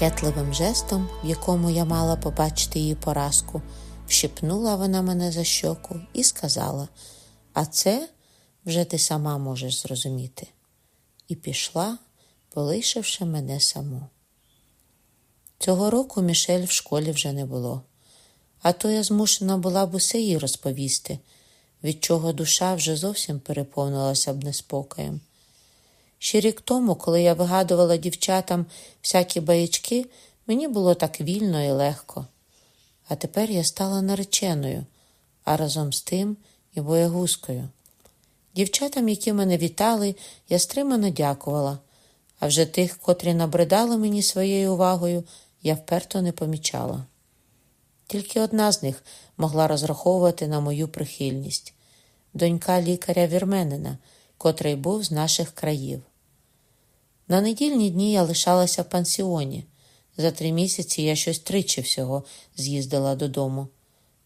Кокетливим жестом, в якому я мала побачити її поразку, вщипнула вона мене за щоку і сказала: А це вже ти сама можеш зрозуміти. І пішла, полишивши мене саму. Цього року Мішель в школі вже не було, а то я змушена була б усе їй розповісти, від чого душа вже зовсім переповнилася б неспокоєм. Ще рік тому, коли я вигадувала дівчатам всякі баячки, мені було так вільно і легко. А тепер я стала нареченою, а разом з тим і боягузкою. Дівчатам, які мене вітали, я стримано дякувала, а вже тих, котрі набридали мені своєю увагою, я вперто не помічала. Тільки одна з них могла розраховувати на мою прихильність донька лікаря вірменина, котрий був з наших країв. На недільні дні я лишалася в пансіоні. За три місяці я щось тричі всього з'їздила додому.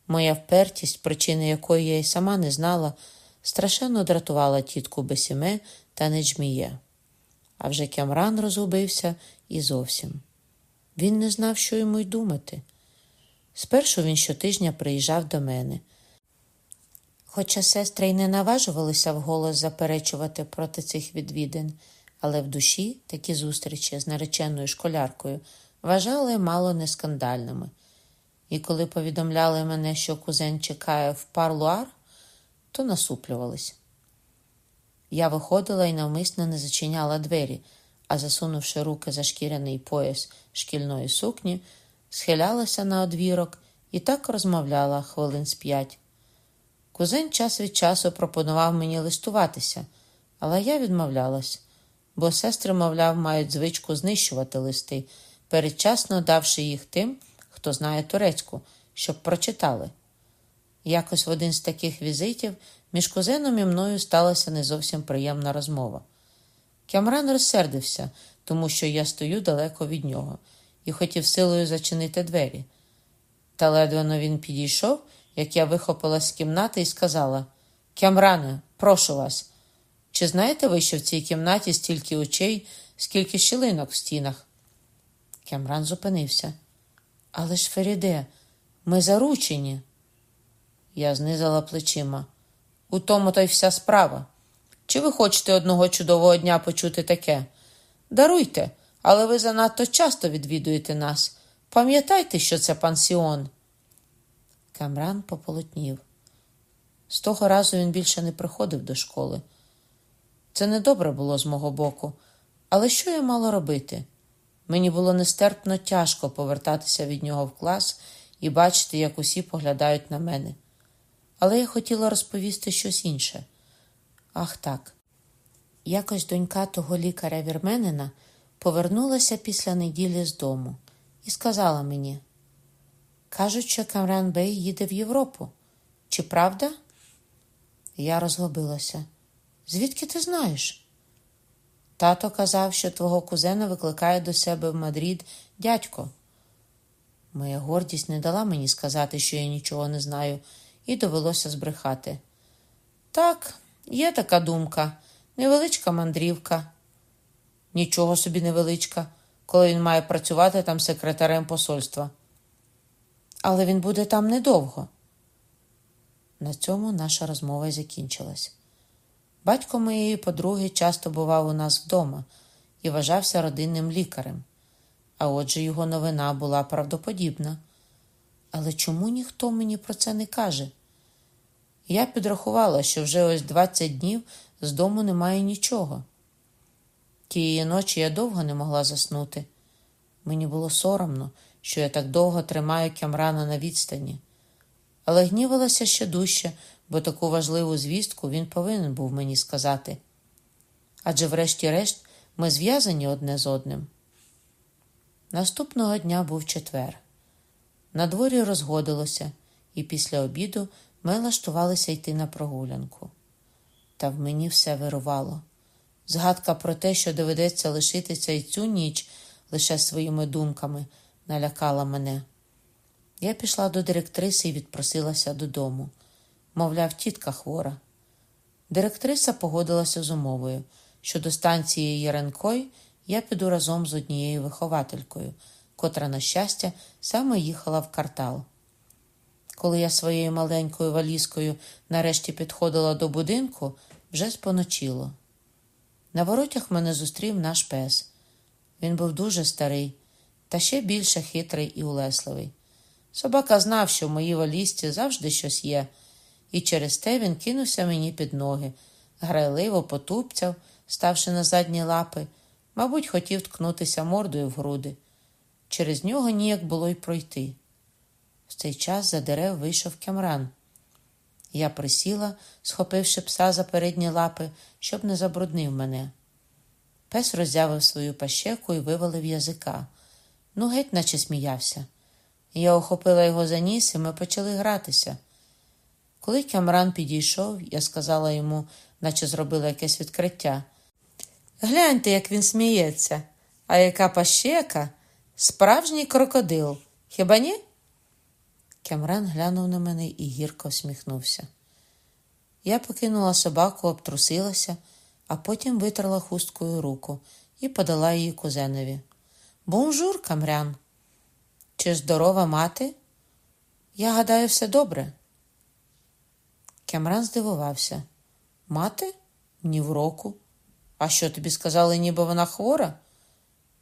Моя впертість, причини якої я й сама не знала, страшенно дратувала тітку Бесіме та Неджміє. А вже Кямран розгубився і зовсім. Він не знав, що йому й думати. Спершу він щотижня приїжджав до мене. Хоча сестри й не наважувалися вголос заперечувати проти цих відвідин, але в душі такі зустрічі з нареченою школяркою вважали мало не скандальними. І коли повідомляли мене, що кузен чекає в парлуар, то насуплювались. Я виходила і навмисно не зачиняла двері, а засунувши руки за шкіряний пояс шкільної сукні, схилялася на одвірок і так розмовляла хвилин з п'ять. Кузен час від часу пропонував мені листуватися, але я відмовлялась, бо сестри, мовляв, мають звичку знищувати листи, передчасно давши їх тим, хто знає турецьку, щоб прочитали. Якось в один з таких візитів між кузеном і мною сталася не зовсім приємна розмова. Кямран розсердився, тому що я стою далеко від нього, і хотів силою зачинити двері. Та ледве він підійшов, як я вихопилась з кімнати і сказала: Кямране, прошу вас, чи знаєте ви, що в цій кімнаті стільки очей, скільки щілинок в стінах? Кямран зупинився. Але ж, Феріде, ми заручені. Я знизала плечима. У тому то й вся справа. Чи ви хочете одного чудового дня почути таке? Даруйте, але ви занадто часто відвідуєте нас. Пам'ятайте, що це пансіон. Камран пополотнів. З того разу він більше не приходив до школи. Це недобре було з мого боку, але що я мала робити? Мені було нестерпно тяжко повертатися від нього в клас і бачити, як усі поглядають на мене. Але я хотіла розповісти щось інше. Ах так. Якось донька того лікаря вірменина повернулася після неділі з дому і сказала мені: Кажуть, що Камран Бей їде в Європу. Чи правда? Я розгубилася. Звідки ти знаєш? Тато казав, що твого кузена викликає до себе в Мадрід дядько. Моя гордість не дала мені сказати, що я нічого не знаю, і довелося збрехати. Так, є така думка, невеличка мандрівка. Нічого собі невеличка, коли він має працювати там секретарем посольства. Але він буде там недовго. На цьому наша розмова закінчилась. Батько моєї подруги часто бував у нас вдома і вважався родинним лікарем, а отже його новина була правдоподібна. Але чому ніхто мені про це не каже? Я підрахувала, що вже ось 20 днів з дому немає нічого. Тієї ночі я довго не могла заснути. Мені було соромно, що я так довго тримаю кямрана на відстані, але гнівалася ще дужче, бо таку важливу звістку він повинен був мені сказати. Адже, врешті-решт, ми зв'язані одне з одним. Наступного дня був четвер. На дворі розгодилося, і після обіду ми лаштувалися йти на прогулянку. Та в мені все вирувало. Згадка про те, що доведеться лишитися і цю ніч лише своїми думками, налякала мене. Я пішла до директриси і відпросилася додому. Мовляв, тітка хвора. Директриса погодилася з умовою, що до станції Єренкой я піду разом з однією вихователькою, котра, на щастя, саме їхала в квартал. Коли я своєю маленькою валізкою нарешті підходила до будинку, вже споночило. На воротях мене зустрів наш пес. Він був дуже старий та ще більше хитрий і улесливий. Собака знав, що в моїй валізці завжди щось є, і через те він кинувся мені під ноги, грайливо потупцяв, ставши на задні лапи, мабуть, хотів ткнутися мордою в груди. Через нього ніяк було й пройти. В цей час за дерев вийшов кямран. Я присіла, схопивши пса за передні лапи, щоб не забруднив мене. Пес роззявив свою пащеку і вивалив язика. Ну, геть, наче сміявся. Я охопила його за ніс, і ми почали гратися. Коли Кямран підійшов, я сказала йому, наче зробила якесь відкриття. Гляньте, як він сміється, а яка пащека, справжній крокодил. Хіба ні? Кямран глянув на мене і гірко всміхнувся. Я покинула собаку, обтрусилася, а потім витерла хусткою руку і подала її кузенові. Бонжур, Камрян. Чи здорова мати? Я гадаю, все добре. Кемран здивувався. Мати? Ні в року. А що тобі сказали, ніби вона хвора?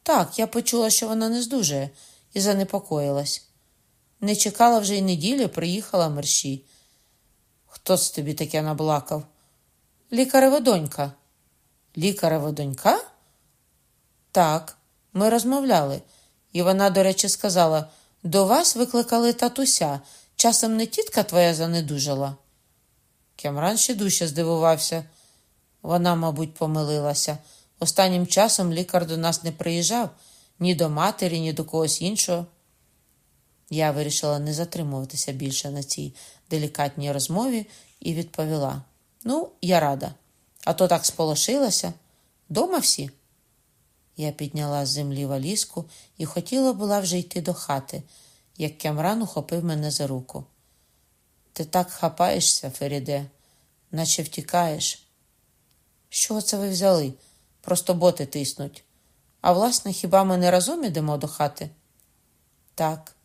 Так, я почула, що вона не здужає, і занепокоїлась. Не чекала вже й неділі, приїхала мерщій. Хто з тобі таке наблакав? Лікарева донька. Лікарева донька? Так, ми розмовляли, і вона, до речі, сказала: до вас викликали татуся. Часом не тітка твоя занедужала. Кемран ще дужче здивувався. Вона, мабуть, помилилася. Останнім часом лікар до нас не приїжджав ні до матері, ні до когось іншого. Я вирішила не затримуватися більше на цій делікатній розмові і відповіла: Ну, я рада, а то так сполошилася. Дома всі. Я підняла з землі валізку і хотіла була вже йти до хати, як Кямран ухопив мене за руку. Ти так хапаєшся, Феріде, наче втікаєш. Що це ви взяли? Просто боти тиснуть. А власне, хіба ми не разом ідемо до хати? Так,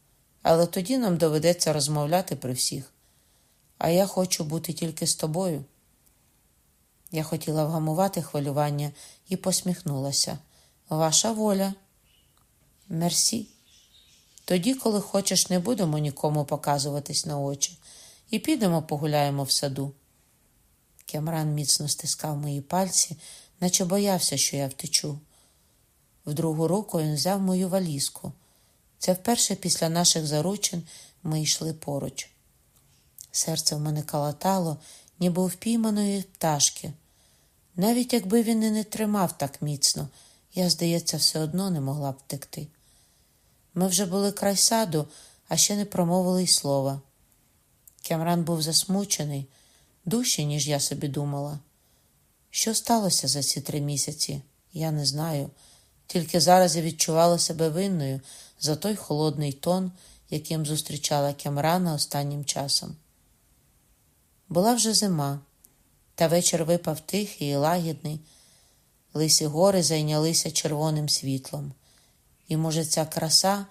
але тоді нам доведеться розмовляти при всіх. А я хочу бути тільки з тобою. Я хотіла вгамувати хвилювання і посміхнулася. Ваша воля. Мерсі. Тоді, коли хочеш, не будемо нікому показуватись на очі, і підемо погуляємо в саду. Кемран міцно стискав мої пальці, наче боявся, що я втечу. В другу руку він взяв мою валізку. Це вперше після наших заручин ми йшли поруч. Серце в мене калатало, ніби у впійманої пташки. Навіть якби він і не тримав так міцно, я, здається, все одно не могла б втекти. Ми вже були край саду, а ще не промовили й слова. Кемран був засмучений, дужче, ніж я собі думала. Що сталося за ці три місяці, я не знаю. Тільки зараз я відчувала себе винною за той холодний тон, яким зустрічала Кемрана останнім часом. Була вже зима, та вечір випав тихий і лагідний. Лисі гори зайнялися червоним світлом, і, може, ця краса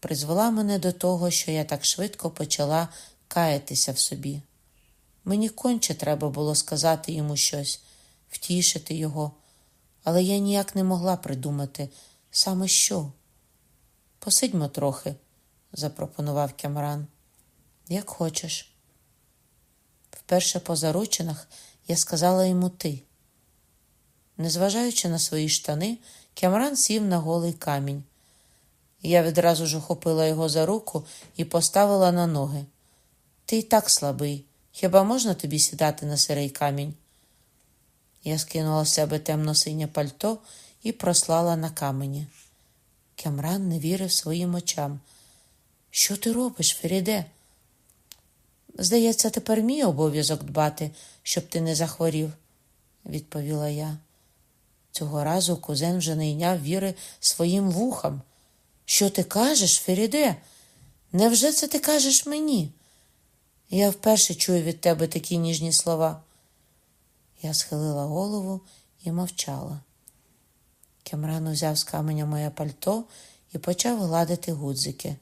призвела мене до того, що я так швидко почала каятися в собі. Мені конче треба було сказати йому щось, втішити його, але я ніяк не могла придумати саме що. Посидьмо трохи, запропонував Кямран. Як хочеш. Вперше по заручинах я сказала йому ти. Незважаючи на свої штани, Кямран сів на голий камінь. Я відразу ж охопила його за руку і поставила на ноги. Ти й так слабий. Хіба можна тобі сідати на сирий камінь? Я скинула з себе темно-синє пальто і прослала на камені. Кямран не вірив своїм очам. Що ти робиш, Феріде? Здається, тепер мій обов'язок дбати, щоб ти не захворів, відповіла я. Цього разу кузен вже не йняв віри своїм вухам. Що ти кажеш, Феріде? Невже це ти кажеш мені? Я вперше чую від тебе такі ніжні слова. Я схилила голову і мовчала. Кемран узяв з каменя моє пальто і почав гладити гудзики,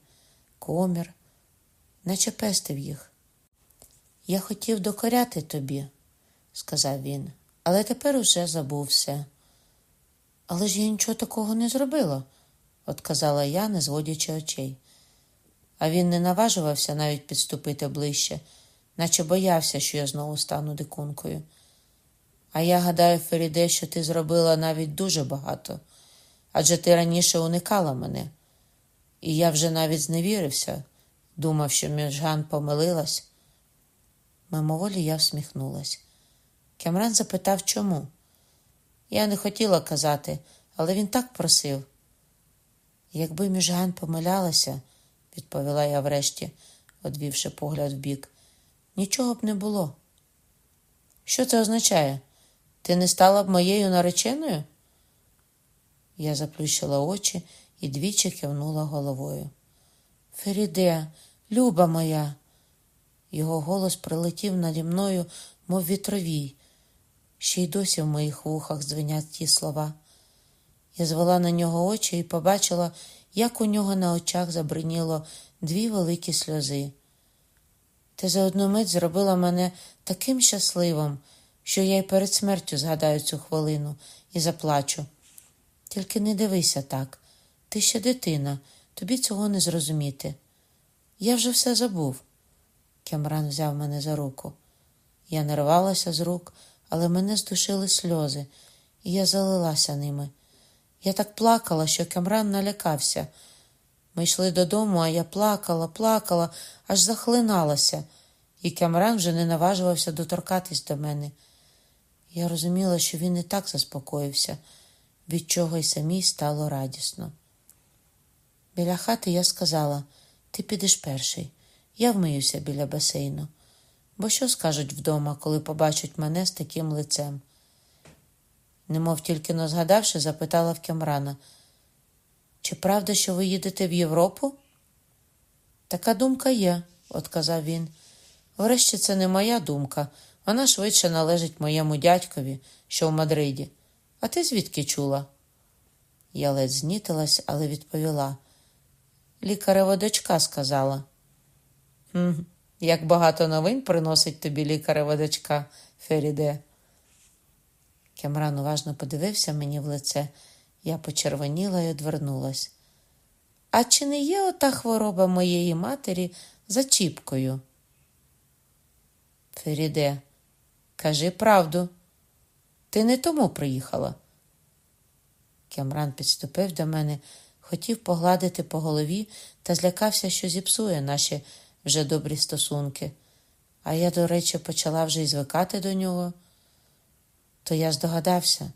комір, наче пестив їх. Я хотів докоряти тобі, сказав він, але тепер уже забув все. Але ж я нічого такого не зробила, отказала я, не зводячи очей. А він не наважувався навіть підступити ближче, наче боявся, що я знову стану дикункою. А я гадаю, Феріде, що ти зробила навіть дуже багато, адже ти раніше уникала мене, і я вже навіть зневірився, думав, що Міжган помилилась. Мимоволі я всміхнулась. Кемран запитав, чому. Я не хотіла казати, але він так просив. Якби Міжган помилялася, відповіла я врешті, одвівши погляд вбік, нічого б не було. Що це означає? Ти не стала б моєю нареченою? Я заплющила очі і двічі кивнула головою. Феріде, люба моя. Його голос прилетів наді мною, мов вітровій. Ще й досі в моїх вухах дзвенять ті слова. Я звела на нього очі і побачила, як у нього на очах забриніло дві великі сльози. Ти за одну мить зробила мене таким щасливим, що я й перед смертю згадаю цю хвилину і заплачу. Тільки не дивися так. Ти ще дитина, тобі цього не зрозуміти. Я вже все забув. Кемран взяв мене за руку. Я не рвалася з рук, але мене здушили сльози, і я залилася ними. Я так плакала, що Кемран налякався. Ми йшли додому, а я плакала, плакала, аж захлиналася, і Кемран вже не наважувався доторкатись до мене. Я розуміла, що він і так заспокоївся, від чого й самій стало радісно. Біля хати я сказала: ти підеш перший, я вмиюся біля басейну. Бо що скажуть вдома, коли побачать мене з таким лицем? Немов тільки но згадавши, запитала в Кемрана, чи правда, що ви їдете в Європу? Така думка є, отказав він. Врешті це не моя думка, вона швидше належить моєму дядькові, що в Мадриді. А ти звідки чула? Я ледь знітилась, але відповіла. Лікарева дочка сказала. «Хм, Як багато новин приносить тобі лікарева дочка, Феріде. Кемран уважно подивився мені в лице. Я почервоніла і одвернулась. А чи не є ота хвороба моєї матері за чіпкою? Феріде, кажи правду, ти не тому приїхала. Кемран підступив до мене, хотів погладити по голові та злякався, що зіпсує наші вже добрі стосунки. А я, до речі, почала вже й звикати до нього. То я здогадався?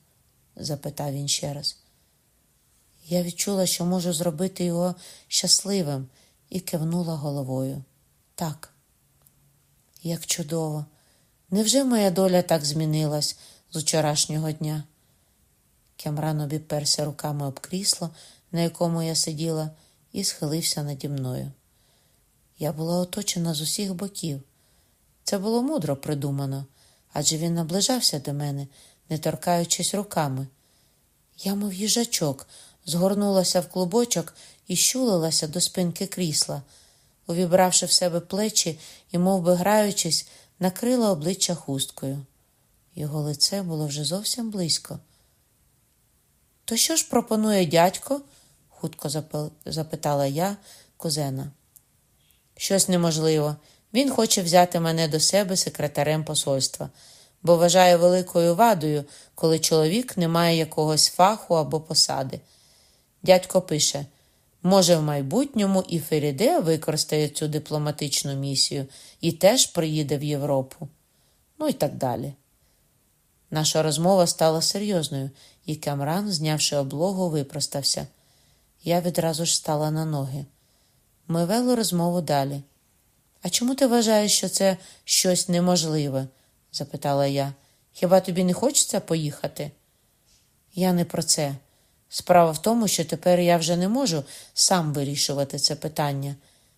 запитав він ще раз. Я відчула, що можу зробити його щасливим, і кивнула головою. Так, як чудово. Невже моя доля так змінилась з вчорашнього дня? Кемран обіперся руками об крісло, на якому я сиділа, і схилився наді мною. Я була оточена з усіх боків. Це було мудро придумано, адже він наближався до мене, не торкаючись руками. Я, мов їжачок, згорнулася в клубочок і щулилася до спинки крісла, увібравши в себе плечі і, мов би граючись, накрила обличчя хусткою. Його лице було вже зовсім близько. То що ж пропонує дядько? хутко запитала я кузена. Щось неможливо. Він хоче взяти мене до себе секретарем посольства, бо вважає великою вадою, коли чоловік не має якогось фаху або посади. Дядько пише може, в майбутньому і Феріде використає цю дипломатичну місію і теж приїде в Європу. Ну і так далі. Наша розмова стала серйозною, і Камран, знявши облогу, випростався. Я відразу ж стала на ноги. Ми вели розмову далі. А чому ти вважаєш, що це щось неможливе? запитала я. Хіба тобі не хочеться поїхати? Я не про це. Справа в тому, що тепер я вже не можу сам вирішувати це питання.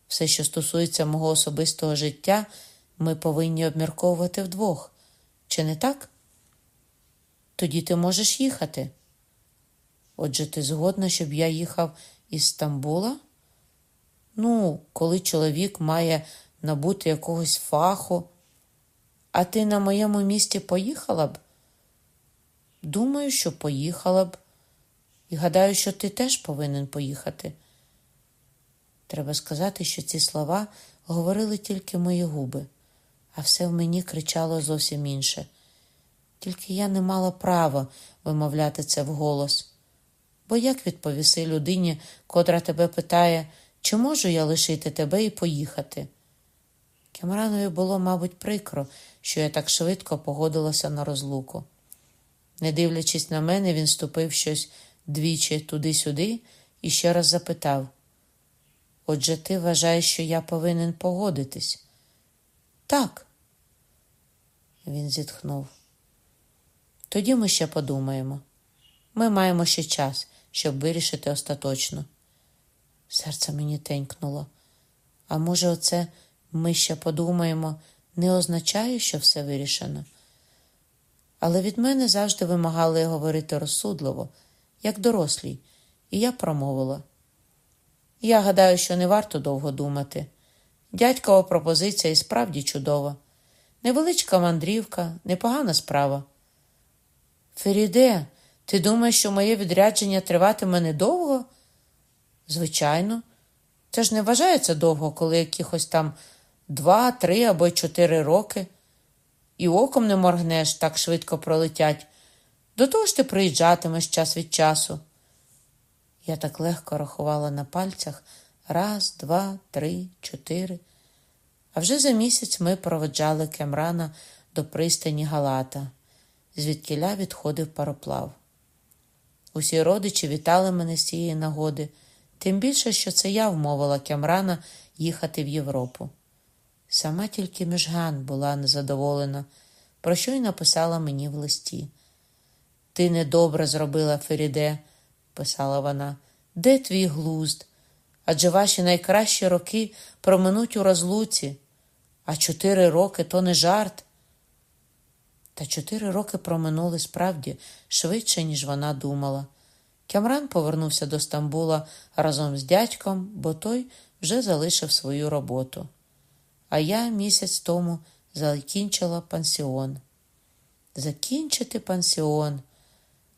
Все, що стосується мого особистого життя, ми повинні обмірковувати вдвох. Чи не так? Тоді ти можеш їхати. Отже, ти згодна, щоб я їхав Із Стамбула? Ну, коли чоловік має набути якогось фаху, а ти на моєму місці поїхала б? Думаю, що поїхала б. І гадаю, що ти теж повинен поїхати. Треба сказати, що ці слова говорили тільки мої губи, а все в мені кричало зовсім інше. Тільки я не мала права вимовляти це вголос. Бо як відповіси людині, котра тебе питає, чи можу я лишити тебе і поїхати? Кемранові було, мабуть, прикро, що я так швидко погодилася на розлуку. Не дивлячись на мене, він ступив щось двічі туди-сюди і ще раз запитав: Отже, ти вважаєш, що я повинен погодитись? Так. Він зітхнув. Тоді ми ще подумаємо. Ми маємо ще час, щоб вирішити остаточно. Серце мені тенькнуло. А може, оце ми ще подумаємо, не означає, що все вирішено. Але від мене завжди вимагали говорити розсудливо, як дорослій, і я промовила. Я гадаю, що не варто довго думати. Дядькова пропозиція і справді чудова. Невеличка мандрівка, непогана справа. Феріде, ти думаєш, що моє відрядження триватиме недовго? Звичайно, це ж не вважається довго, коли якихось там два, три або чотири роки. І оком не моргнеш, так швидко пролетять. До того ж ти приїжджатимеш час від часу. Я так легко рахувала на пальцях раз, два, три, чотири. А вже за місяць ми проведжали Кемрана до пристані Галата, звідкіля відходив пароплав. Усі родичі вітали мене з цієї нагоди, тим більше, що це я вмовила Кемрана їхати в Європу. Сама тільки Міжган була незадоволена, про що й написала мені в листі. Ти недобре зробила, Феріде, писала вона, де твій глузд? Адже ваші найкращі роки проминуть у розлуці, а чотири роки то не жарт. Та чотири роки проминули справді швидше, ніж вона думала. Кямран повернувся до Стамбула разом з дядьком, бо той вже залишив свою роботу. А я місяць тому закінчила пансіон. Закінчити пансіон.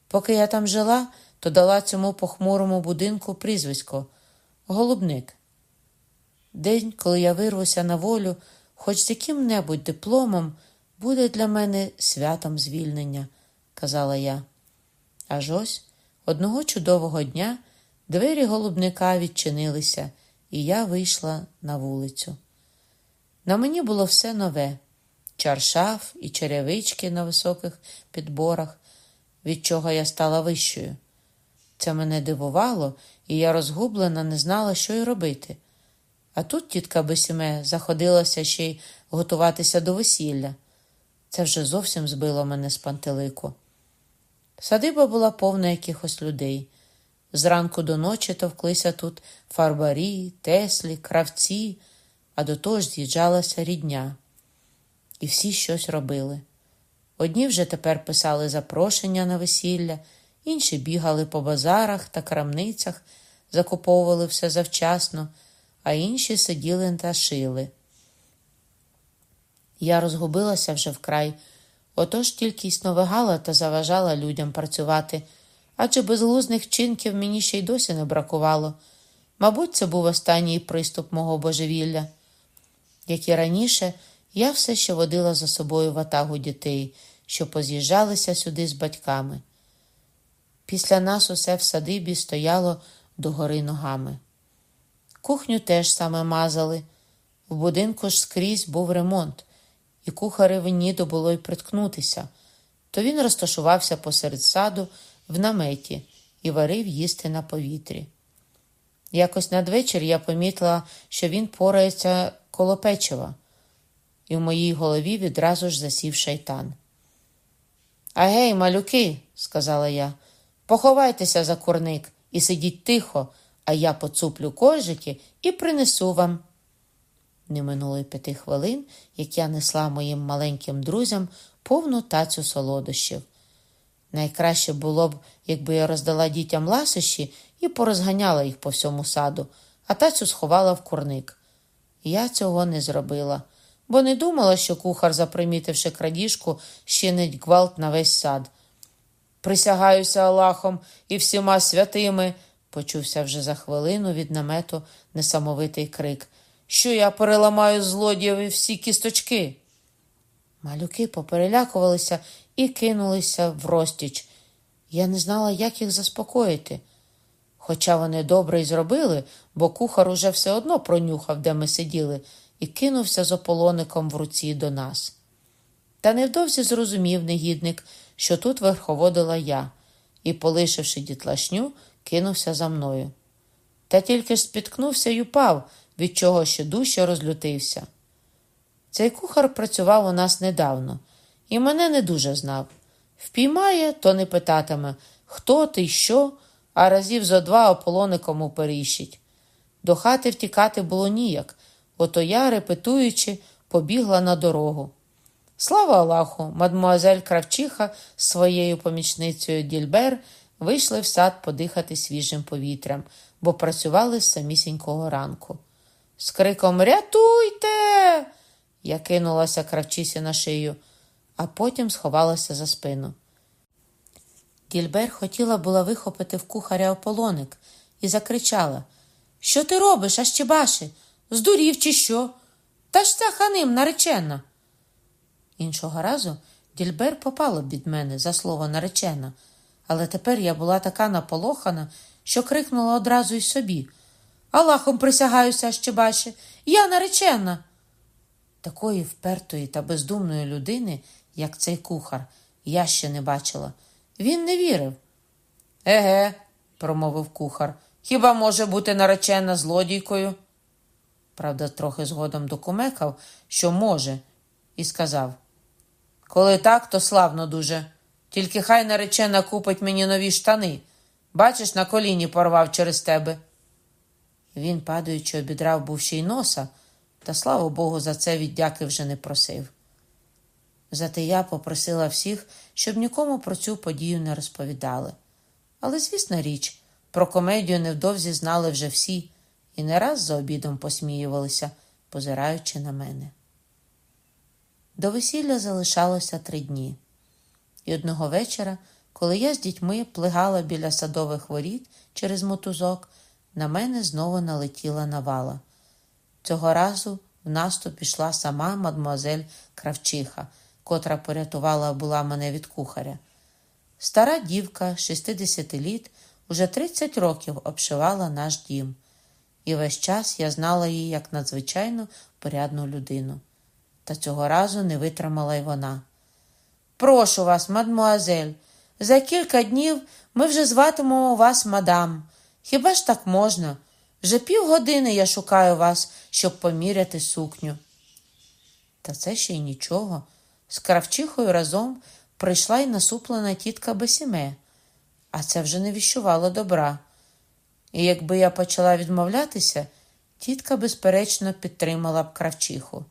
Поки я там жила, то дала цьому похмурому будинку прізвисько Голубник. День, коли я вирвуся на волю, хоч з яким-небудь дипломом, буде для мене святом звільнення, казала я. Аж ось одного чудового дня двері голубника відчинилися, і я вийшла на вулицю. На мені було все нове чаршаф і черевички на високих підборах, від чого я стала вищою. Це мене дивувало, і я розгублена не знала, що й робити. А тут тітка Бесіме заходилася ще й готуватися до весілля. Це вже зовсім збило мене з пантелику. Садиба була повна якихось людей. Зранку до ночі товклися тут фарбарі, теслі, кравці, а до того ж з'їжджалася рідня. І всі щось робили. Одні вже тепер писали запрошення на весілля, інші бігали по базарах та крамницях, закуповували все завчасно, а інші сиділи та шили. Я розгубилася вже вкрай, отож тільки й сновигала та заважала людям працювати, адже безглузних чинків мені ще й досі не бракувало. Мабуть, це був останній приступ мого божевілля. Як і раніше, я все ще водила за собою ватагу дітей, що поз'їжджалися сюди з батьками. Після нас усе в садибі стояло догори ногами. Кухню теж саме мазали. В будинку ж скрізь був ремонт, і кухареві було й приткнутися, то він розташувався посеред саду в наметі і варив їсти на повітрі. Якось надвечір я помітила, що він порається коло печива, і в моїй голові відразу ж засів шайтан. Агей, малюки, сказала я, поховайтеся за курник і сидіть тихо, а я поцуплю коржики і принесу вам. Не минуло й п'яти хвилин, як я несла моїм маленьким друзям повну тацю солодощів. Найкраще було б, якби я роздала дітям ласощі і порозганяла їх по всьому саду, а тацю сховала в курник. Я цього не зробила, бо не думала, що кухар, запримітивши крадіжку, щинить гвалт на весь сад. Присягаюся Аллахом і всіма святими, почувся вже за хвилину від намету несамовитий крик, що я переламаю злодієві всі кісточки. Малюки поперелякувалися і кинулися в розтіч. Я не знала, як їх заспокоїти. Хоча вони добре й зробили, бо кухар уже все одно пронюхав, де ми сиділи, і кинувся з ополоником в руці до нас. Та невдовзі зрозумів негідник, що тут верховодила я, і, полишивши дітлашню, кинувся за мною. Та тільки ж спіткнувся й упав, від чого ще дужче розлютився. Цей кухар працював у нас недавно і мене не дуже знав. Впіймає, то не питатиме, хто ти що, а разів зо два ополоником уперіщить. До хати втікати було ніяк, ото я, репетуючи, побігла на дорогу. Слава Аллаху, мадмуазель Кравчиха з своєю помічницею Дільбер вийшли в сад подихати свіжим повітрям, бо працювали з самісінького ранку. З криком Рятуйте! Я кинулася кравчисі на шию, а потім сховалася за спину. Дільбер хотіла була вихопити в кухаря ополоник і закричала Що ти робиш, Ащебаши? Здурів, чи що? Та ж ця ханим наречена. Іншого разу Дільбер попала б від мене за слово наречена, але тепер я була така наполохана, що крикнула одразу й собі Аллахом присягаюся, Ащебаши, я наречена. Такої впертої та бездумної людини, як цей кухар, я ще не бачила. Він не вірив. Еге, промовив кухар, хіба може бути наречена злодійкою? Правда, трохи згодом докумекав, що може, і сказав Коли так, то славно дуже. Тільки хай наречена купить мені нові штани. Бачиш, на коліні порвав через тебе. Він, падаючи, обідрав був ще й носа, та слава Богу, за це віддяки вже не просив. Зате я попросила всіх, щоб нікому про цю подію не розповідали. Але, звісна річ, про комедію невдовзі знали вже всі і не раз за обідом посміювалися, позираючи на мене. До весілля залишалося три дні, і одного вечора, коли я з дітьми плигала біля садових воріт через мотузок, на мене знову налетіла навала. Цього разу в наступ пішла сама мадмуазель Кравчиха, котра порятувала була мене від кухаря. Стара дівка 60 літ уже 30 років обшивала наш дім, і весь час я знала її як надзвичайно порядну людину. Та цього разу не витримала й вона. Прошу вас, мадмуазель, за кілька днів ми вже зватимемо вас мадам. Хіба ж так можна? Вже півгодини я шукаю вас, щоб поміряти сукню. Та це ще й нічого. З кравчихою разом прийшла й насуплена тітка Бесіме, а це вже не віщувало добра. І якби я почала відмовлятися, тітка, безперечно, підтримала б кравчиху.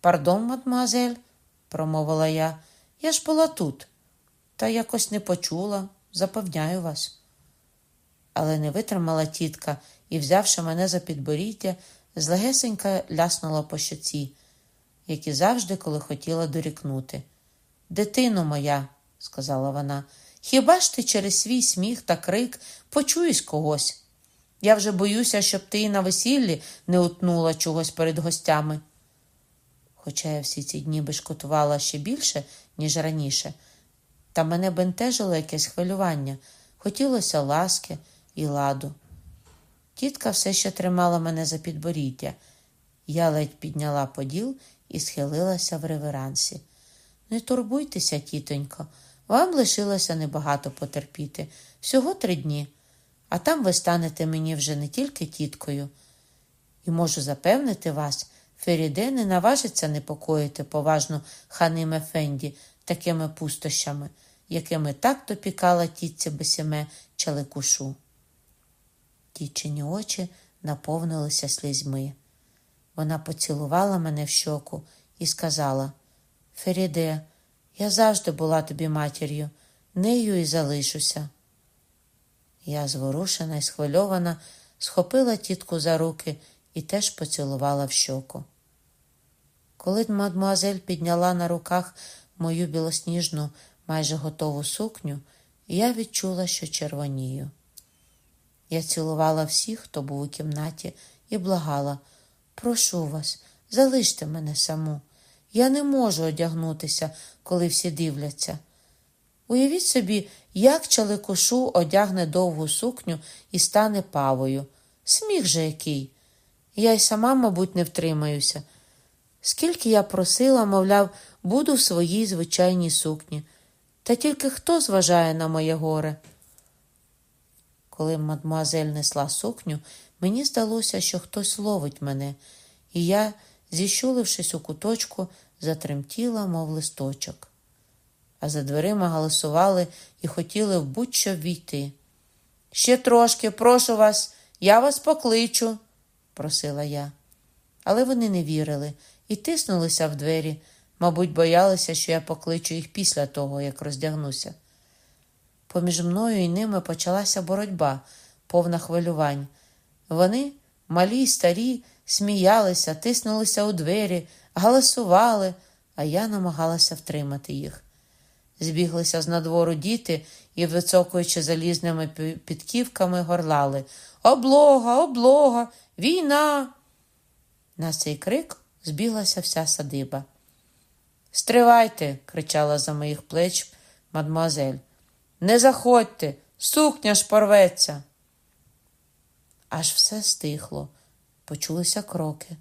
Пардон, мадмуазель, промовила я, я ж була тут, та якось не почула, запевняю вас. Але не витримала тітка і, взявши мене за підборіддя, злегесенька ляснула по щоці, як завжди, коли хотіла дорікнути. Дитино моя, сказала вона, хіба ж ти через свій сміх та крик почуєш когось? Я вже боюся, щоб ти і на весіллі не утнула чогось перед гостями. Хоча я всі ці дні бешкотувала ще більше, ніж раніше, та мене бентежило якесь хвилювання, хотілося ласки і ладу. Тітка все ще тримала мене за підборіддя. Я ледь підняла поділ і схилилася в реверансі. Не турбуйтеся, тітонько, вам лишилося небагато потерпіти, всього три дні, а там ви станете мені вже не тільки тіткою. І можу запевнити вас, Феріде не наважиться непокоїти поважну ханим Ефенді такими пустощами, якими так допікала тітці Бесіме Чалекушу. Дівчині очі наповнилися слізьми. Вона поцілувала мене в щоку і сказала Феріде, я завжди була тобі матір'ю, нею і залишуся. Я, зворушена і схвильована, схопила тітку за руки і теж поцілувала в щоку. Коли мадмуазель підняла на руках мою білосніжну, майже готову сукню, я відчула, що червонію. Я цілувала всіх, хто був у кімнаті, і благала прошу вас, залиште мене саму. Я не можу одягнутися, коли всі дивляться. Уявіть собі, як чаликошу одягне довгу сукню і стане павою. Сміх же який. Я й сама, мабуть, не втримаюся. Скільки я просила, мовляв, буду в своїй звичайній сукні. Та тільки хто зважає на моє горе? Коли мадмуазель несла сукню, мені здалося, що хтось ловить мене, і я, зіщулившись у куточку, затремтіла, мов листочок. А за дверима галасували і хотіли в будь-що ввійти. Ще трошки, прошу вас, я вас покличу, просила я. Але вони не вірили і тиснулися в двері, мабуть, боялися, що я покличу їх після того, як роздягнуся. Поміж мною і ними почалася боротьба, повна хвилювань. Вони, малі й старі, сміялися, тиснулися у двері, галасували, а я намагалася втримати їх. Збіглися з надвору діти і, вицокуючи залізними підківками, горлали Облога, облога, війна. На цей крик збіглася вся садиба. Стривайте, кричала за моїх плеч мадмуазель. Не заходьте, сукня ж порветься. Аж все стихло, почулися кроки.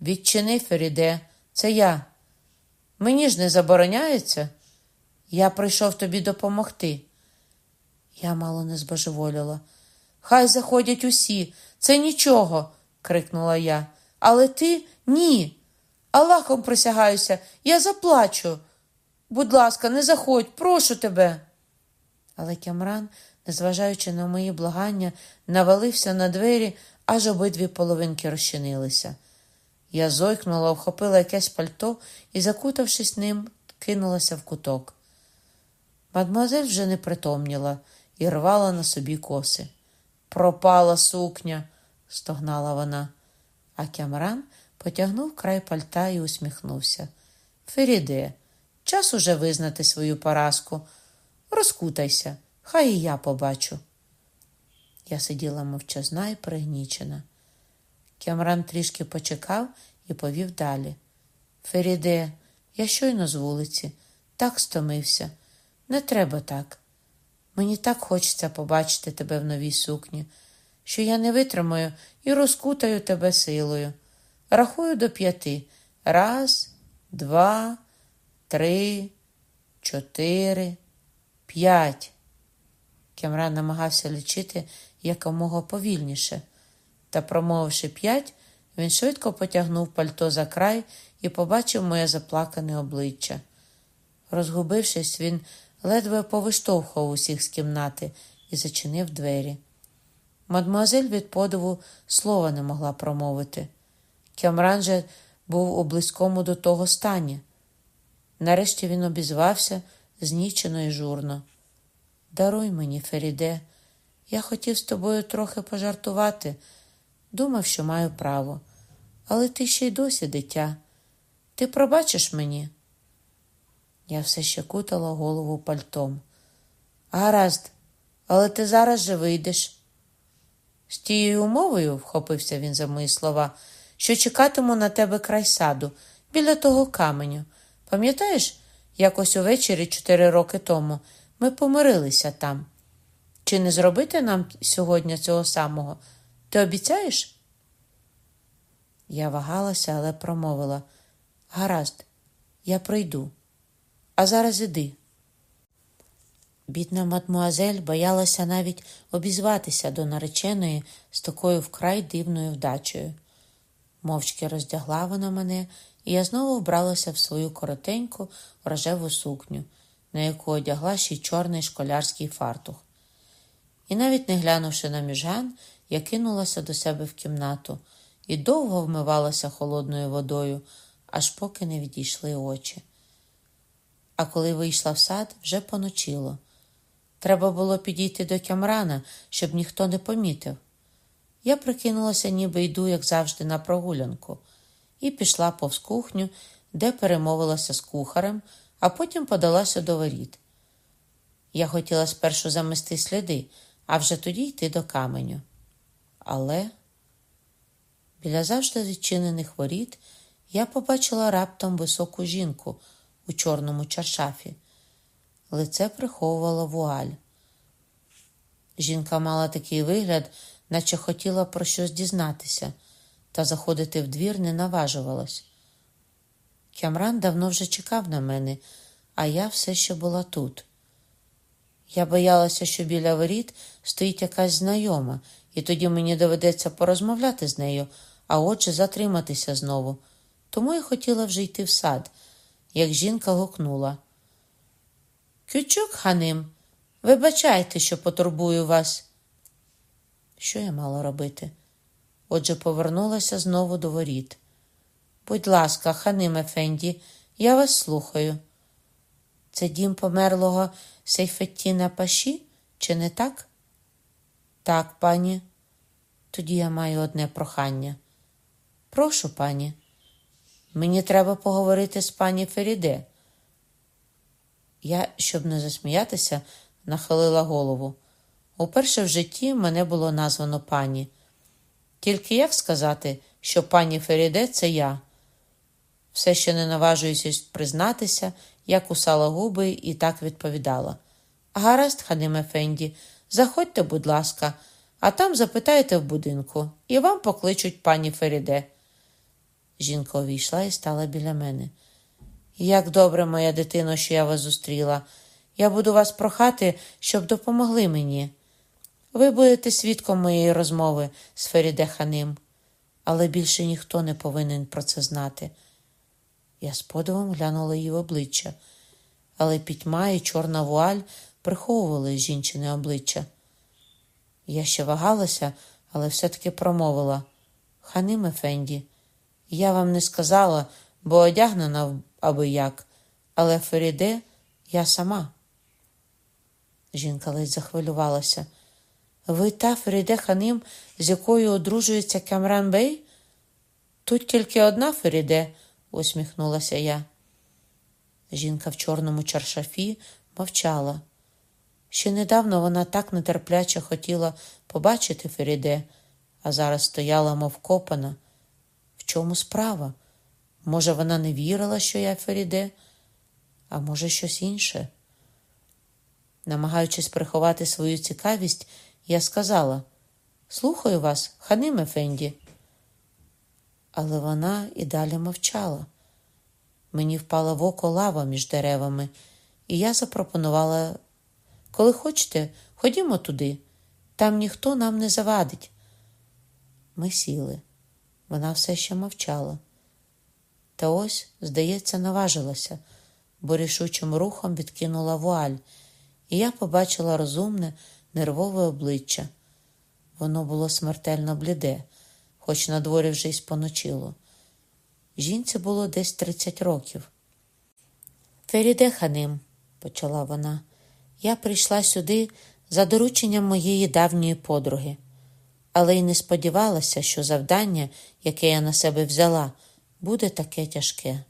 Відчини, Феріде, це я. Мені ж не забороняється. Я прийшов тобі допомогти. Я мало не збожеволіла. Хай заходять усі, це нічого, крикнула я. Але ти ні. Аллахом присягаюся, я заплачу. Будь ласка, не заходь, прошу тебе. Але Кямран, незважаючи на мої благання, навалився на двері, аж обидві половинки розчинилися. Я зойкнула, вхопила якесь пальто і, закутавшись ним, кинулася в куток. Мадмуазель вже непритомніла і рвала на собі коси. Пропала сукня, стогнала вона. А Кямран потягнув край пальта і усміхнувся. Феріде, час уже визнати свою поразку. Розкутайся, хай і я побачу. Я сиділа мовчазна і пригнічена. Кямран трішки почекав і повів далі. Феріде, я щойно з вулиці, так стомився. Не треба так. Мені так хочеться побачити тебе в новій сукні, що я не витримаю і розкутаю тебе силою. Рахую до п'яти. Раз, два, три, чотири, п'ять. Кемран намагався лічити якомога повільніше, та, промовивши п'ять, він швидко потягнув пальто за край і побачив моє заплакане обличчя. Розгубившись, він ледве повиштовхував усіх з кімнати і зачинив двері. Мадмуазель від подиву слова не могла промовити. Кямран же був у близькому до того стані. Нарешті він обізвався знічено і журно. Даруй мені, Феріде, я хотів з тобою трохи пожартувати, думав, що маю право, але ти ще й досі дитя. Ти пробачиш мені? Я все ще кутала голову пальтом. Гаразд, але ти зараз же вийдеш. З тією умовою, вхопився він за мої слова, що чекатиму на тебе край саду, біля того каменю. Пам'ятаєш, якось увечері чотири роки тому ми помирилися там. Чи не зробити нам сьогодні цього самого? Ти обіцяєш? Я вагалася, але промовила гаразд, я прийду. А зараз іди. Бідна мадмуазель боялася навіть обізватися до нареченої з такою вкрай дивною вдачею. Мовчки роздягла вона мене, і я знову вбралася в свою коротеньку рожеву сукню, на яку одягла ще чорний школярський фартух. І навіть не глянувши на міжган, я кинулася до себе в кімнату і довго вмивалася холодною водою, аж поки не відійшли очі. А коли вийшла в сад, вже поночило. Треба було підійти до Кямрана, щоб ніхто не помітив. Я прикинулася, ніби йду, як завжди, на прогулянку, і пішла повз кухню, де перемовилася з кухарем, а потім подалася до воріт. Я хотіла спершу замести сліди, а вже тоді йти до каменю. Але біля завжди відчинених воріт я побачила раптом високу жінку у чорному чаршафі. Лице приховувала вуаль. Жінка мала такий вигляд, наче хотіла про щось дізнатися, та заходити в двір не наважувалась. Кямран давно вже чекав на мене, а я все ще була тут. Я боялася, що біля воріт стоїть якась знайома, і тоді мені доведеться порозмовляти з нею, а отже, затриматися знову. Тому я хотіла вже йти в сад, як жінка гукнула. Кючук, ханим, вибачайте, що потурбую вас. Що я мала робити? Отже, повернулася знову до воріт. Будь ласка, ханим Ефенді, я вас слухаю. Це дім померлого Сейфеттіна Паші, чи не так? Так, пані. Тоді я маю одне прохання. Прошу, пані. Мені треба поговорити з пані Феріде. Я, щоб не засміятися, нахилила голову. Уперше в житті мене було названо пані. Тільки як сказати, що пані Феріде це я? Все ще не наважуючись признатися, я кусала губи і так відповідала. Гаразд, Ханим Ефенді, заходьте, будь ласка, а там запитайте в будинку, і вам покличуть пані Феріде. Жінка увійшла і стала біля мене. Як добре, моя дитино, що я вас зустріла. Я буду вас прохати, щоб допомогли мені. Ви будете свідком моєї розмови з Феріде Ханим, але більше ніхто не повинен про це знати. Я з подивом глянула її в обличчя, але пітьма і чорна вуаль приховували жінчине обличчя. Я ще вагалася, але все-таки промовила Ханим Ефенді, я вам не сказала, бо одягнена аби як, але Феріде я сама. Жінка ледь захвилювалася. Ви та Феріде Ханим, з якою одружується Камран Бей? Тут тільки одна Феріде, усміхнулася я. Жінка в чорному чаршафі мовчала. Ще недавно вона так нетерпляче хотіла побачити Феріде, а зараз стояла, мов вкопана. В чому справа? Може, вона не вірила, що я Феріде, а може, щось інше. Намагаючись приховати свою цікавість, я сказала Слухаю вас, ханим Ефенді. Але вона і далі мовчала. Мені впала в око лава між деревами, і я запропонувала коли хочете, ходімо туди, там ніхто нам не завадить. Ми сіли. Вона все ще мовчала. Та ось, здається, наважилася, бо рішучим рухом відкинула вуаль, і я побачила розумне, нервове обличчя. Воно було смертельно бліде, хоч на дворі вже й споночило. Жінці було десь тридцять років. Феріде ханим, почала вона, я прийшла сюди за дорученням моєї давньої подруги, але й не сподівалася, що завдання, яке я на себе взяла, буде таке тяжке.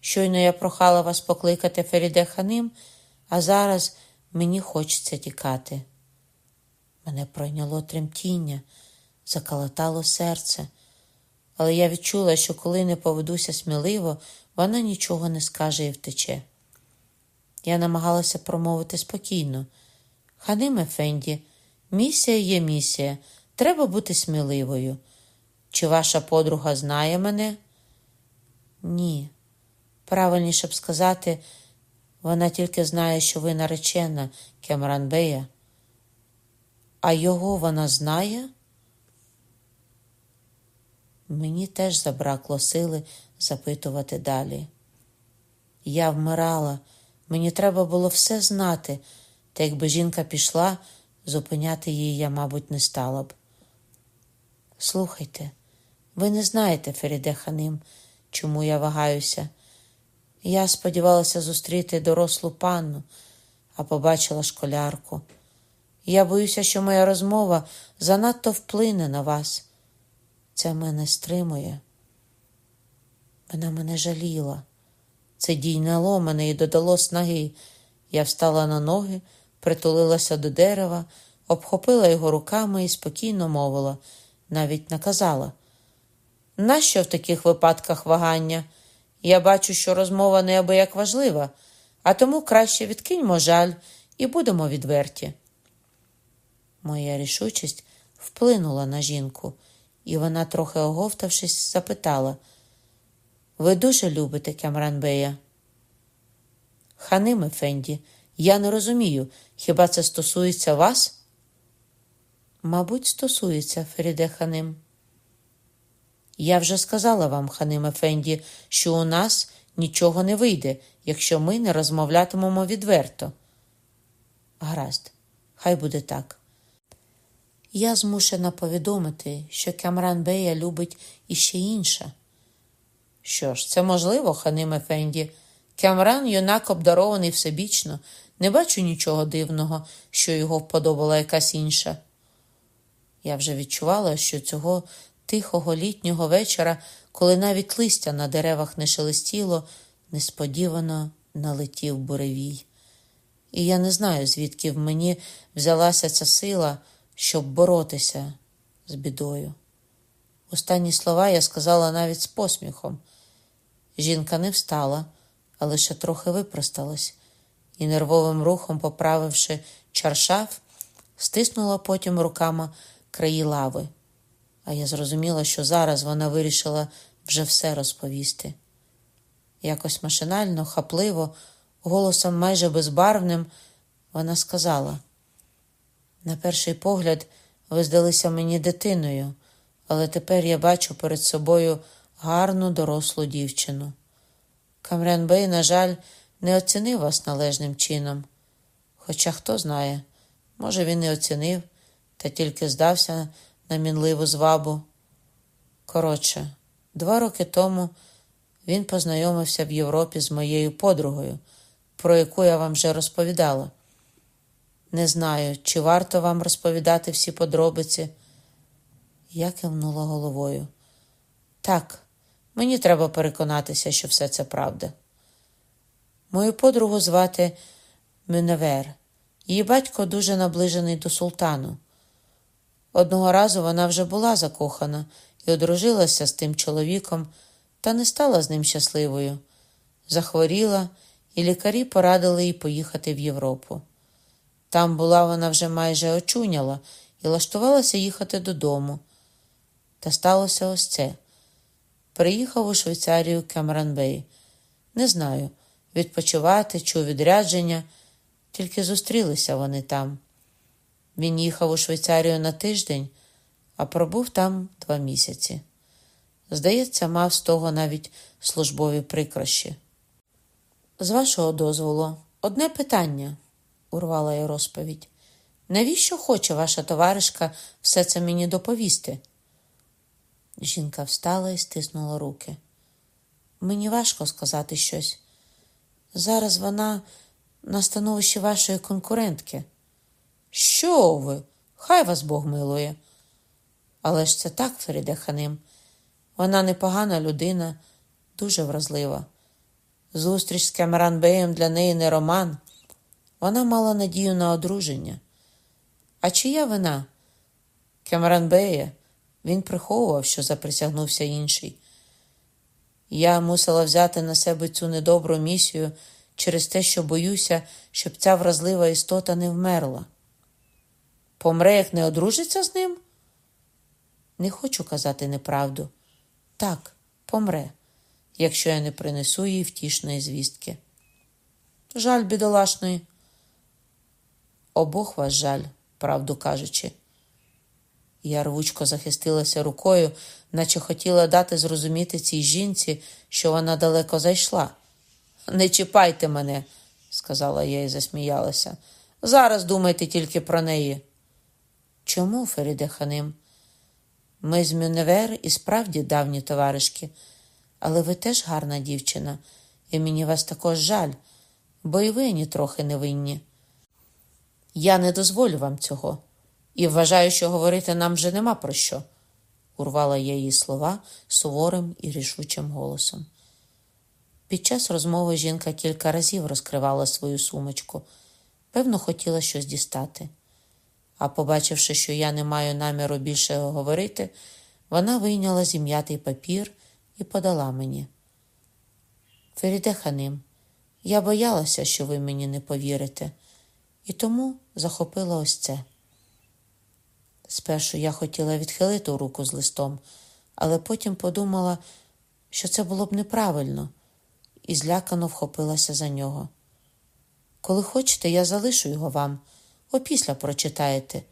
Щойно я прохала вас покликати Феріде Ханим, а зараз мені хочеться тікати. Мене пройняло тремтіння, заколотало серце, але я відчула, що коли не поведуся сміливо, вона нічого не скаже і втече. Я намагалася промовити спокійно. Ханим Ефенді, місія є місія, треба бути сміливою. Чи ваша подруга знає мене? Ні. Правильніше б сказати, вона тільки знає, що ви наречена Кемранбея. А його вона знає? Мені теж забракло сили запитувати далі. Я вмирала. Мені треба було все знати, та якби жінка пішла, зупиняти її я, мабуть, не стала б. Слухайте, ви не знаєте, Феріде Ханим, чому я вагаюся. Я сподівалася зустріти дорослу панну, а побачила школярку. Я боюся, що моя розмова занадто вплине на вас. Це мене стримує. Вона мене жаліла. Це дійняло мене і додало снаги. Я встала на ноги, притулилася до дерева, обхопила його руками і спокійно мовила, навіть наказала. Нащо в таких випадках вагання? Я бачу, що розмова неабияк важлива, а тому краще відкиньмо жаль і будемо відверті. Моя рішучість вплинула на жінку, і вона, трохи оговтавшись, запитала Ви дуже любите Кямранбея? Ханим Ефенді, я не розумію, хіба це стосується вас? Мабуть, стосується Феріде Ханим. Я вже сказала вам, Ханим Ефенді, що у нас нічого не вийде, якщо ми не розмовлятимемо відверто. Гаразд, хай буде так. Я змушена повідомити, що Камран Бея любить іще інша. Що ж, це можливо, Ханим Ефенді. Камран юнак обдарований всебічно, не бачу нічого дивного, що його вподобала якась інша. Я вже відчувала, що цього тихого літнього вечора, коли навіть листя на деревах не шелестіло, несподівано налетів буревій. І я не знаю, звідки в мені взялася ця сила, щоб боротися з бідою. Останні слова я сказала навіть з посміхом. Жінка не встала, а лише трохи випросталась, і, нервовим рухом, поправивши чаршаф, стиснула потім руками краї лави. А я зрозуміла, що зараз вона вирішила вже все розповісти. Якось машинально, хапливо, голосом майже безбарвним, вона сказала: на перший погляд, ви здалися мені дитиною, але тепер я бачу перед собою гарну дорослу дівчину. Камрян Бей, на жаль, не оцінив вас належним чином. Хоча хто знає, може, він і оцінив, та тільки здався на мінливу звабу. Коротше, два роки тому він познайомився в Європі з моєю подругою, про яку я вам вже розповідала. Не знаю, чи варто вам розповідати всі подробиці. Я кивнула головою. Так, мені треба переконатися, що все це правда. Мою подругу звати Мюневер. Її батько дуже наближений до султану. Одного разу вона вже була закохана і одружилася з тим чоловіком, та не стала з ним щасливою. Захворіла, і лікарі порадили їй поїхати в Європу. Там була вона вже майже очуняла і лаштувалася їхати додому. Та сталося ось це. Приїхав у Швейцарію Кемранбей. Не знаю, відпочивати чи відрядження, тільки зустрілися вони там. Він їхав у Швейцарію на тиждень, а пробув там два місяці. Здається, мав з того навіть службові прикрощі. З вашого дозволу, одне питання, урвала я розповідь. Навіщо хоче ваша товаришка все це мені доповісти? Жінка встала і стиснула руки. Мені важко сказати щось. Зараз вона на становищі вашої конкурентки. Що ви? Хай вас Бог милує. Але ж це так, Феріде Ханим. Вона непогана людина, дуже вразлива. Зустріч з Кемеранбеєм для неї не роман. Вона мала надію на одруження. А чия вина? Кемеранбея, він приховував, що заприсягнувся інший. Я мусила взяти на себе цю недобру місію через те, що боюся, щоб ця вразлива істота не вмерла. Помре, як не одружиться з ним? Не хочу казати неправду. Так, помре, якщо я не принесу їй втішної звістки. Жаль, бідолашної. Обох вас жаль, правду кажучи. Я рвучко захистилася рукою, наче хотіла дати зрозуміти цій жінці, що вона далеко зайшла. Не чіпайте мене, сказала я і засміялася. Зараз думайте тільки про неї. Чому, Феріде Ханим? Ми з Мюневер і справді давні товаришки, але ви теж гарна дівчина, і мені вас також жаль, бо і ви ні трохи не винні. Я не дозволю вам цього і вважаю, що говорити нам вже нема про що, урвала я її слова суворим і рішучим голосом. Під час розмови жінка кілька разів розкривала свою сумочку, певно, хотіла щось дістати. А побачивши, що я не маю наміру більше говорити, вона вийняла зім'ятий папір і подала мені. Феріде Ханим, я боялася, що ви мені не повірите, і тому захопила ось це. Спершу я хотіла відхилити руку з листом, але потім подумала, що це було б неправильно, і злякано вхопилася за нього. Коли хочете, я залишу його вам, опісля прочитаєте.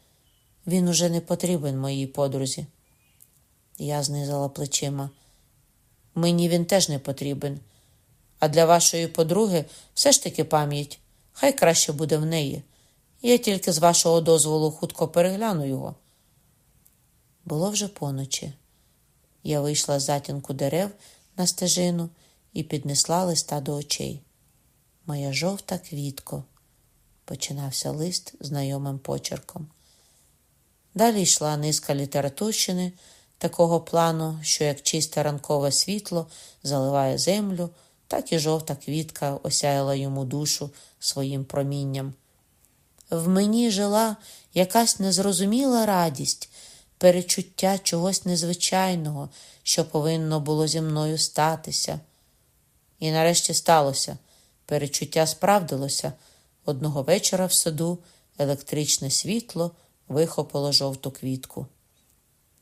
Він уже не потрібен моїй подрузі. Я знизала плечима. Мені він теж не потрібен. А для вашої подруги все ж таки пам'ять. Хай краще буде в неї. Я тільки з вашого дозволу хутко перегляну його. Було вже поночі. Я вийшла з затінку дерев на стежину і піднесла листа до очей. Моя жовта квітко, починався лист знайомим почерком. Далі йшла низка літературщини такого плану, що як чисте ранкове світло заливає землю, так і жовта квітка осяяла йому душу своїм промінням. В мені жила якась незрозуміла радість, перечуття чогось незвичайного, що повинно було зі мною статися. І нарешті сталося. Перечуття справдилося. Одного вечора в саду електричне світло вихопило жовту квітку.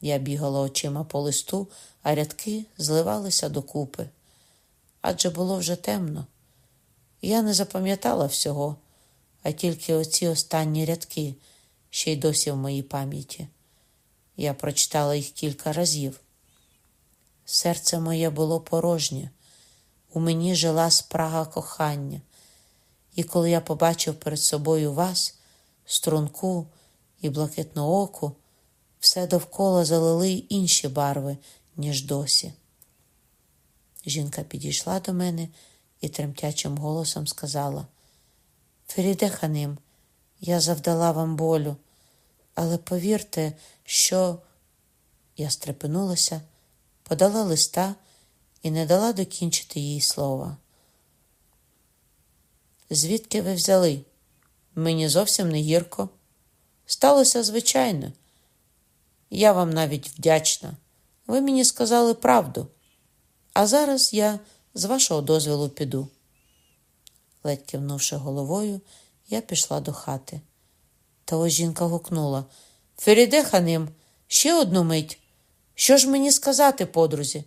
Я бігала очима по листу, а рядки зливалися докупи. Адже було вже темно. Я не запам'ятала всього, а тільки оці останні рядки, ще й досі в моїй пам'яті. Я прочитала їх кілька разів. Серце моє було порожнє, у мені жила спрага кохання, і коли я побачив перед собою вас, струнку і блакитну оку, все довкола залили інші барви, ніж досі. Жінка підійшла до мене і тремтячим голосом сказала: Феріде Ханим, я завдала вам болю, але повірте, що я стрепенулася, подала листа і не дала докінчити їй слова. Звідки ви взяли? Мені зовсім не гірко. Сталося звичайно. Я вам навіть вдячна. Ви мені сказали правду. А зараз я з вашого дозволу піду. Ледь кивнувши головою, я пішла до хати. Та ось жінка гукнула Феріде ханим, ще одну мить. Що ж мені сказати, подрузі?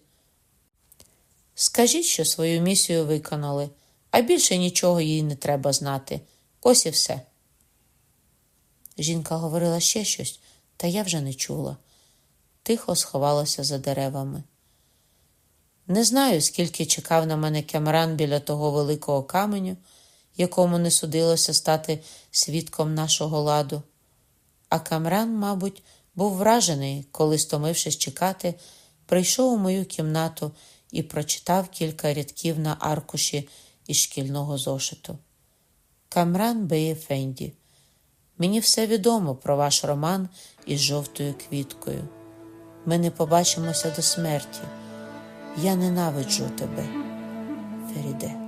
Скажіть, що свою місію виконали, а більше нічого їй не треба знати. Ось і все. Жінка говорила ще щось, та я вже не чула. Тихо сховалася за деревами. Не знаю, скільки чекав на мене Кемран біля того великого каменю, якому не судилося стати свідком нашого ладу. А Камран, мабуть, був вражений, коли, стомившись чекати, прийшов у мою кімнату і прочитав кілька рядків на аркуші із шкільного зошиту. Камран Беє Фенді, мені все відомо про ваш роман із жовтою квіткою. Ми не побачимося до смерті. Я ненавиджу тебе, Феріде.